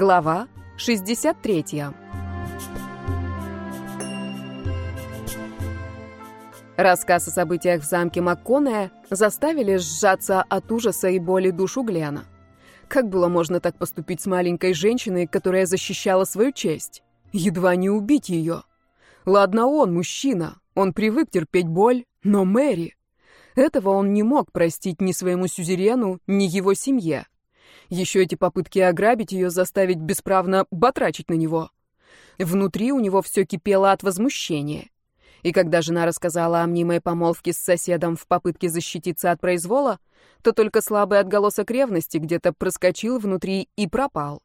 Глава 63. Рассказ о событиях в замке Макконая заставили сжаться от ужаса и боли душу Глена. Как было можно так поступить с маленькой женщиной, которая защищала свою честь? Едва не убить ее. Ладно он, мужчина, он привык терпеть боль, но Мэри... Этого он не мог простить ни своему сюзерену, ни его семье. Еще эти попытки ограбить ее, заставить бесправно батрачить на него. Внутри у него все кипело от возмущения. И когда жена рассказала о мнимой помолвке с соседом в попытке защититься от произвола, то только слабый отголосок ревности где-то проскочил внутри и пропал.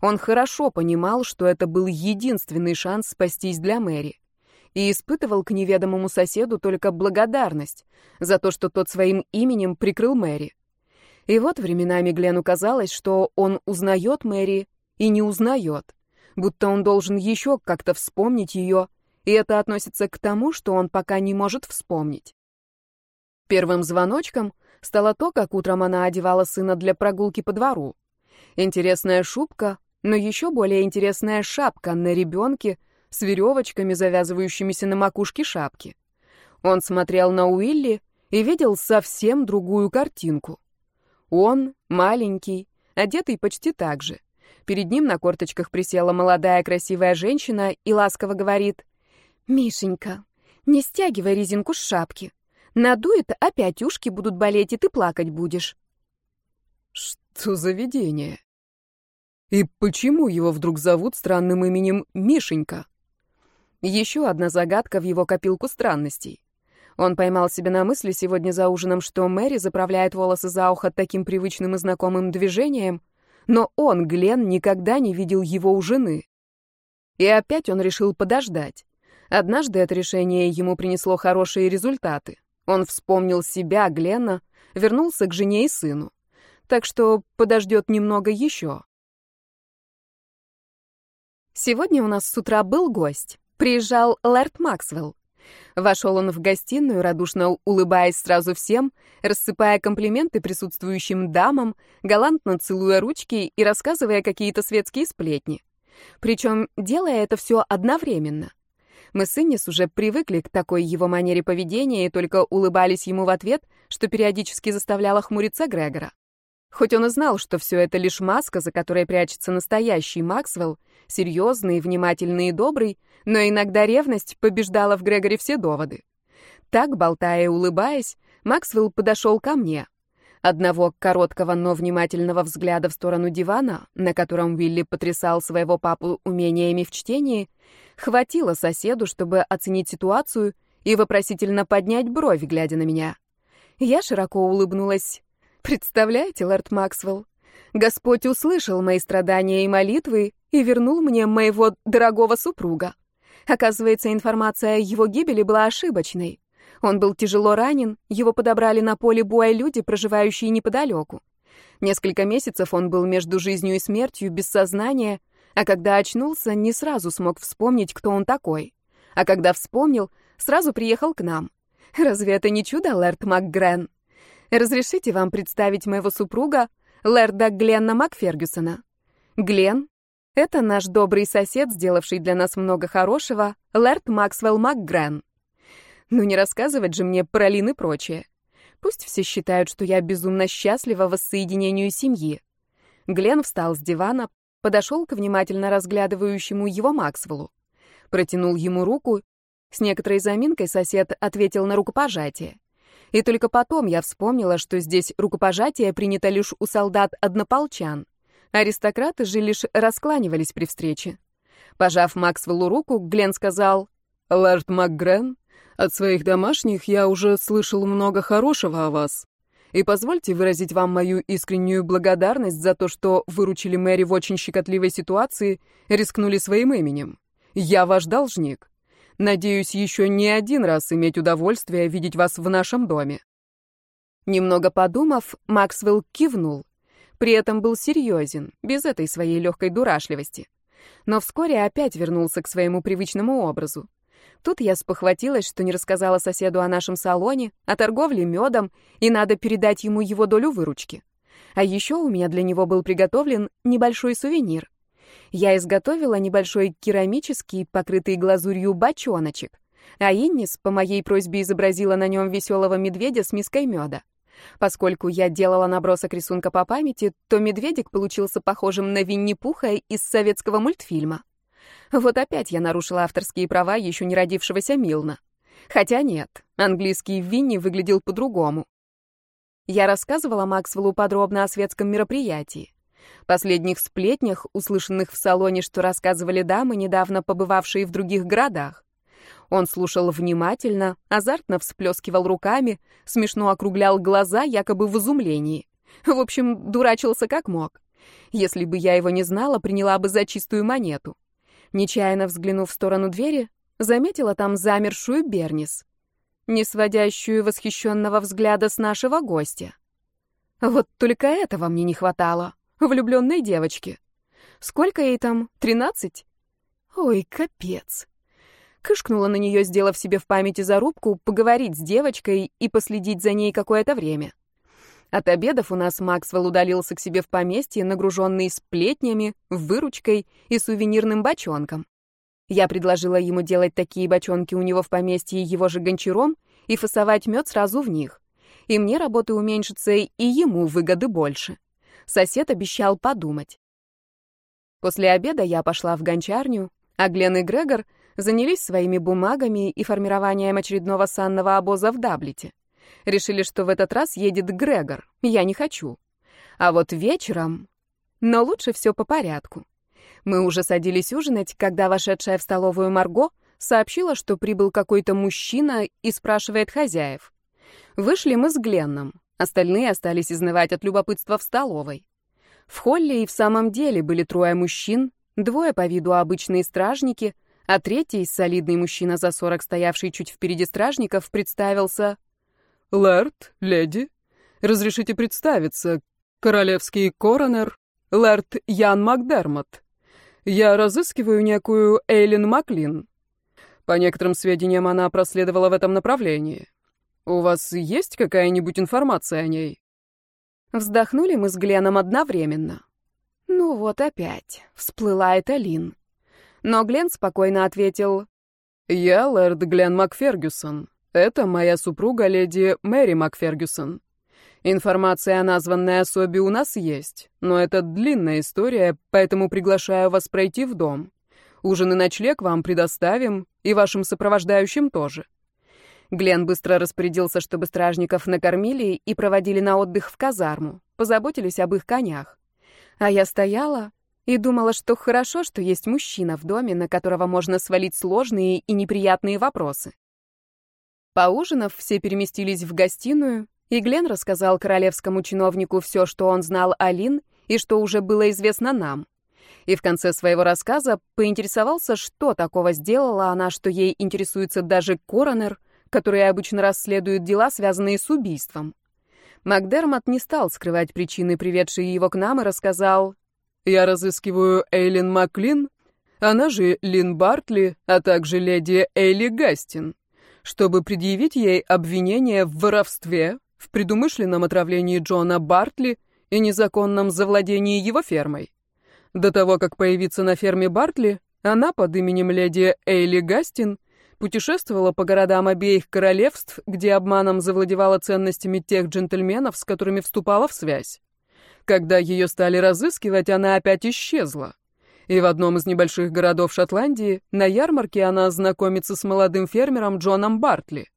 Он хорошо понимал, что это был единственный шанс спастись для Мэри. И испытывал к неведомому соседу только благодарность за то, что тот своим именем прикрыл Мэри. И вот временами Глену казалось, что он узнает Мэри и не узнает, будто он должен еще как-то вспомнить ее, и это относится к тому, что он пока не может вспомнить. Первым звоночком стало то, как утром она одевала сына для прогулки по двору. Интересная шубка, но еще более интересная шапка на ребенке с веревочками, завязывающимися на макушке шапки. Он смотрел на Уилли и видел совсем другую картинку. Он, маленький, одетый почти так же. Перед ним на корточках присела молодая красивая женщина и ласково говорит, «Мишенька, не стягивай резинку с шапки. Надует, опять ушки будут болеть, и ты плакать будешь». Что за видение? И почему его вдруг зовут странным именем Мишенька? Еще одна загадка в его копилку странностей. Он поймал себя на мысли сегодня за ужином, что Мэри заправляет волосы за ухо таким привычным и знакомым движением, но он, Глен, никогда не видел его у жены. И опять он решил подождать. Однажды это решение ему принесло хорошие результаты. Он вспомнил себя, Глена, вернулся к жене и сыну. Так что подождет немного еще. Сегодня у нас с утра был гость. Приезжал Лэрд Максвелл. Вошел он в гостиную, радушно улыбаясь сразу всем, рассыпая комплименты присутствующим дамам, галантно целуя ручки и рассказывая какие-то светские сплетни. Причем делая это все одновременно. Мы с Иннис уже привыкли к такой его манере поведения и только улыбались ему в ответ, что периодически заставляло хмуриться Грегора. Хоть он и знал, что все это лишь маска, за которой прячется настоящий Максвелл, серьезный, внимательный и добрый, но иногда ревность побеждала в Грегоре все доводы. Так, болтая и улыбаясь, Максвелл подошел ко мне. Одного короткого, но внимательного взгляда в сторону дивана, на котором Вилли потрясал своего папу умениями в чтении, хватило соседу, чтобы оценить ситуацию и вопросительно поднять бровь, глядя на меня. Я широко улыбнулась. «Представляете, лорд Максвелл, Господь услышал мои страдания и молитвы и вернул мне моего дорогого супруга. Оказывается, информация о его гибели была ошибочной. Он был тяжело ранен, его подобрали на поле боя люди, проживающие неподалеку. Несколько месяцев он был между жизнью и смертью, без сознания, а когда очнулся, не сразу смог вспомнить, кто он такой. А когда вспомнил, сразу приехал к нам. Разве это не чудо, Лэрд МакГрен? Разрешите вам представить моего супруга, Лэрда Гленна Макфергюсона. Глен — это наш добрый сосед, сделавший для нас много хорошего, Лэрд Максвелл МакГрен. Ну не рассказывать же мне про Лин и прочее. Пусть все считают, что я безумно счастлива воссоединению семьи. Глен встал с дивана, подошел к внимательно разглядывающему его Максвеллу. Протянул ему руку. С некоторой заминкой сосед ответил на рукопожатие. И только потом я вспомнила, что здесь рукопожатие принято лишь у солдат-однополчан. Аристократы же лишь раскланивались при встрече. Пожав Максвеллу руку, Глен сказал, «Лэрд МакГрен, от своих домашних я уже слышал много хорошего о вас. И позвольте выразить вам мою искреннюю благодарность за то, что выручили Мэри в очень щекотливой ситуации, рискнули своим именем. Я ваш должник. Надеюсь, еще не один раз иметь удовольствие видеть вас в нашем доме». Немного подумав, Максвелл кивнул. При этом был серьезен, без этой своей легкой дурашливости. Но вскоре опять вернулся к своему привычному образу. Тут я спохватилась, что не рассказала соседу о нашем салоне, о торговле медом, и надо передать ему его долю выручки. А еще у меня для него был приготовлен небольшой сувенир Я изготовила небольшой керамический, покрытый глазурью бочоночек, а Иннис по моей просьбе изобразила на нем веселого медведя с миской меда. Поскольку я делала набросок рисунка по памяти, то медведик получился похожим на Винни-Пуха из советского мультфильма. Вот опять я нарушила авторские права еще не родившегося Милна. Хотя нет, английский Винни выглядел по-другому. Я рассказывала Максвеллу подробно о светском мероприятии. Последних сплетнях, услышанных в салоне, что рассказывали дамы, недавно побывавшие в других городах. Он слушал внимательно, азартно всплескивал руками, смешно округлял глаза, якобы в изумлении. В общем, дурачился как мог. Если бы я его не знала, приняла бы за чистую монету. Нечаянно взглянув в сторону двери, заметила там замершую Бернис, не сводящую восхищенного взгляда с нашего гостя. Вот только этого мне не хватало, влюбленной девочки. Сколько ей там, тринадцать? Ой, капец. Кышкнула на нее, сделав себе в памяти зарубку, поговорить с девочкой и последить за ней какое-то время. От обедов у нас Максвелл удалился к себе в поместье, нагруженный сплетнями, выручкой и сувенирным бочонком. Я предложила ему делать такие бочонки у него в поместье его же гончаром и фасовать мед сразу в них. И мне работы уменьшится, и ему выгоды больше. Сосед обещал подумать. После обеда я пошла в гончарню, а Глен и Грегор занялись своими бумагами и формированием очередного санного обоза в Даблите. Решили, что в этот раз едет Грегор. Я не хочу. А вот вечером... Но лучше все по порядку. Мы уже садились ужинать, когда вошедшая в столовую Марго сообщила, что прибыл какой-то мужчина и спрашивает хозяев. Вышли мы с Гленном. Остальные остались изнывать от любопытства в столовой. В холле и в самом деле были трое мужчин, двое по виду обычные стражники, а третий, солидный мужчина за сорок, стоявший чуть впереди стражников, представился «Лэрд, леди, разрешите представиться, королевский коронер, лэрд Ян Макдермот». Я разыскиваю некую Эйлин Маклин. По некоторым сведениям, она проследовала в этом направлении. У вас есть какая-нибудь информация о ней? Вздохнули мы с Гленом одновременно. Ну вот опять, всплыла эта Лин. Но Глен спокойно ответил. «Я лэрд Глен Макфергюсон. Это моя супруга, леди Мэри Макфергюсон. Информация о названной особе у нас есть, но это длинная история, поэтому приглашаю вас пройти в дом. Ужин и ночлег вам предоставим, и вашим сопровождающим тоже». Глен быстро распорядился, чтобы стражников накормили и проводили на отдых в казарму, позаботились об их конях. А я стояла и думала, что хорошо, что есть мужчина в доме, на которого можно свалить сложные и неприятные вопросы. Поужинав, все переместились в гостиную, и Глен рассказал королевскому чиновнику все, что он знал о Лин и что уже было известно нам. И в конце своего рассказа поинтересовался, что такого сделала она, что ей интересуется даже коронер, который обычно расследует дела, связанные с убийством. Макдермот не стал скрывать причины, приведшие его к нам, и рассказал, «Я разыскиваю Эйлин Маклин, она же Лин Бартли, а также леди Эйли Гастин, чтобы предъявить ей обвинение в воровстве, в предумышленном отравлении Джона Бартли и незаконном завладении его фермой. До того, как появиться на ферме Бартли, она под именем леди Эйли Гастин путешествовала по городам обеих королевств, где обманом завладевала ценностями тех джентльменов, с которыми вступала в связь. Когда ее стали разыскивать, она опять исчезла. И в одном из небольших городов Шотландии на ярмарке она знакомится с молодым фермером Джоном Бартли.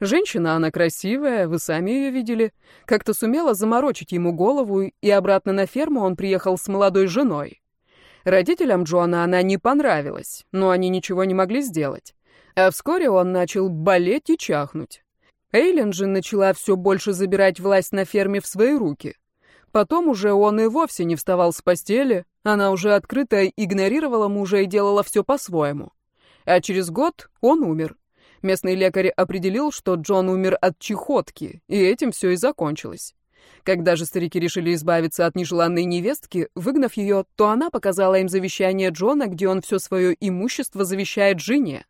Женщина она красивая, вы сами ее видели. Как-то сумела заморочить ему голову, и обратно на ферму он приехал с молодой женой. Родителям Джона она не понравилась, но они ничего не могли сделать. А вскоре он начал болеть и чахнуть. Эйлен же начала все больше забирать власть на ферме в свои руки. Потом уже он и вовсе не вставал с постели, она уже открыто игнорировала мужа и делала все по-своему. А через год он умер. Местный лекарь определил, что Джон умер от чехотки, и этим все и закончилось. Когда же старики решили избавиться от нежеланной невестки, выгнав ее, то она показала им завещание Джона, где он все свое имущество завещает жене.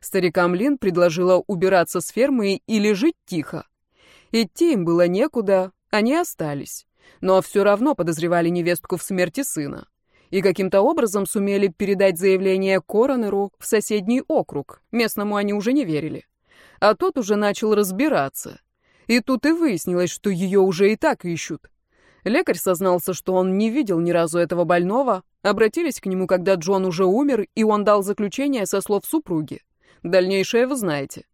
Старикам Лин предложила убираться с фермы или жить тихо. Идти им было некуда, они остались. Но все равно подозревали невестку в смерти сына. и каким-то образом сумели передать заявление коронеру в соседний округ. Местному они уже не верили. А тот уже начал разбираться. И тут и выяснилось, что ее уже и так ищут. Лекарь сознался, что он не видел ни разу этого больного, обратились к нему, когда Джон уже умер, и он дал заключение со слов супруги. Дальнейшее вы знаете.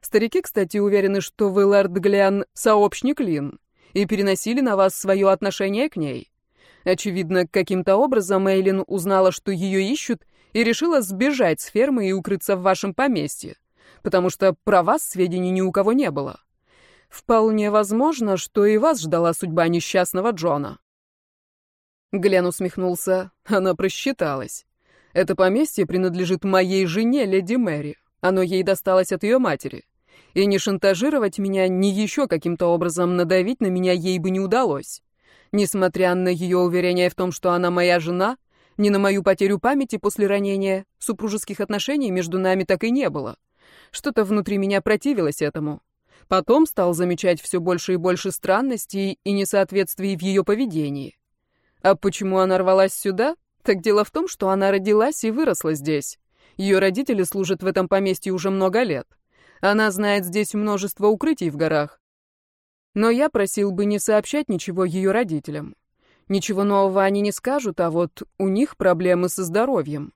Старики, кстати, уверены, что вы, лорд Глян, сообщник Лин, и переносили на вас свое отношение к ней. Очевидно, каким-то образом Эйлин узнала, что ее ищут, и решила сбежать с фермы и укрыться в вашем поместье, потому что про вас сведений ни у кого не было. Вполне возможно, что и вас ждала судьба несчастного Джона. Глен усмехнулся. Она просчиталась. Это поместье принадлежит моей жене, леди Мэри. Оно ей досталось от ее матери. И не шантажировать меня, ни еще каким-то образом надавить на меня ей бы не удалось. Несмотря на ее уверение в том, что она моя жена, ни на мою потерю памяти после ранения, супружеских отношений между нами так и не было. Что-то внутри меня противилось этому. Потом стал замечать все больше и больше странностей и несоответствий в ее поведении. А почему она рвалась сюда? Так дело в том, что она родилась и выросла здесь. Ее родители служат в этом поместье уже много лет. Она знает здесь множество укрытий в горах. Но я просил бы не сообщать ничего ее родителям. Ничего нового они не скажут, а вот у них проблемы со здоровьем.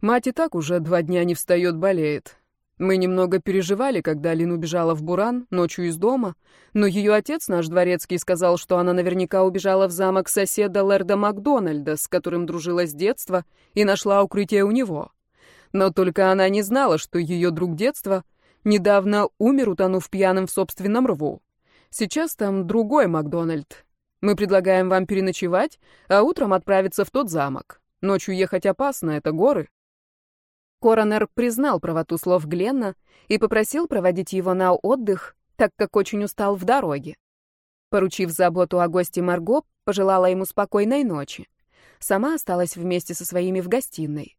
Мать и так уже два дня не встает, болеет. Мы немного переживали, когда Лин убежала в Буран ночью из дома, но ее отец, наш дворецкий, сказал, что она наверняка убежала в замок соседа Лэрда Макдональда, с которым дружила с детства, и нашла укрытие у него. Но только она не знала, что ее друг детства недавно умер, утонув пьяным в собственном рву. Сейчас там другой Макдональд. Мы предлагаем вам переночевать, а утром отправиться в тот замок. Ночью ехать опасно, это горы. Коронер признал правоту слов Гленна и попросил проводить его на отдых, так как очень устал в дороге. Поручив заботу о госте Марго, пожелала ему спокойной ночи. Сама осталась вместе со своими в гостиной.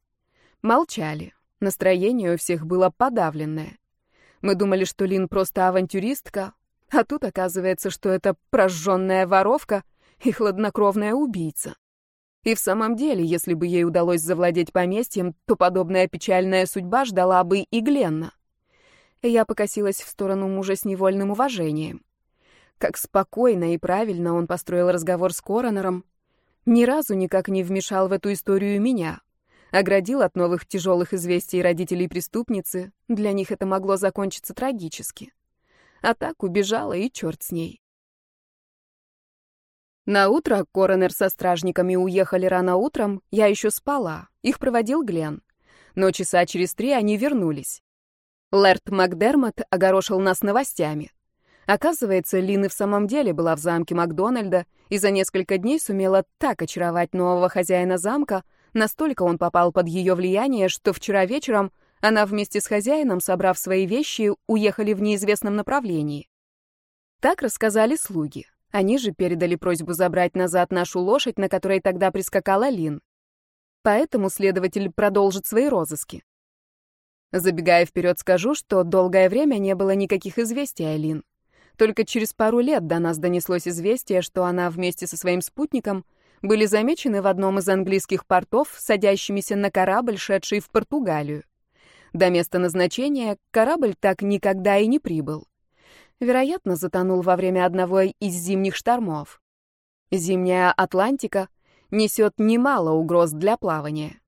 Молчали. Настроение у всех было подавленное. Мы думали, что Лин просто авантюристка, а тут оказывается, что это прожженная воровка и хладнокровная убийца. И в самом деле, если бы ей удалось завладеть поместьем, то подобная печальная судьба ждала бы и Гленна. Я покосилась в сторону мужа с невольным уважением. Как спокойно и правильно он построил разговор с коронером. Ни разу никак не вмешал в эту историю меня. Оградил от новых тяжелых известий родителей преступницы. Для них это могло закончиться трагически. А так убежала, и черт с ней. На утро коронер со стражниками уехали рано утром, я еще спала. Их проводил Глен. Но часа через три они вернулись. Лэрд Макдермот огорошил нас новостями. Оказывается, Лин и в самом деле была в замке Макдональда и за несколько дней сумела так очаровать нового хозяина замка, настолько он попал под ее влияние, что вчера вечером она вместе с хозяином, собрав свои вещи, уехали в неизвестном направлении. Так рассказали слуги. Они же передали просьбу забрать назад нашу лошадь, на которой тогда прискакала Лин. Поэтому следователь продолжит свои розыски. Забегая вперед, скажу, что долгое время не было никаких известий о Лин. Только через пару лет до нас донеслось известие, что она вместе со своим спутником были замечены в одном из английских портов, садящимися на корабль, шедший в Португалию. До места назначения корабль так никогда и не прибыл. Вероятно, затонул во время одного из зимних штормов. Зимняя Атлантика несет немало угроз для плавания.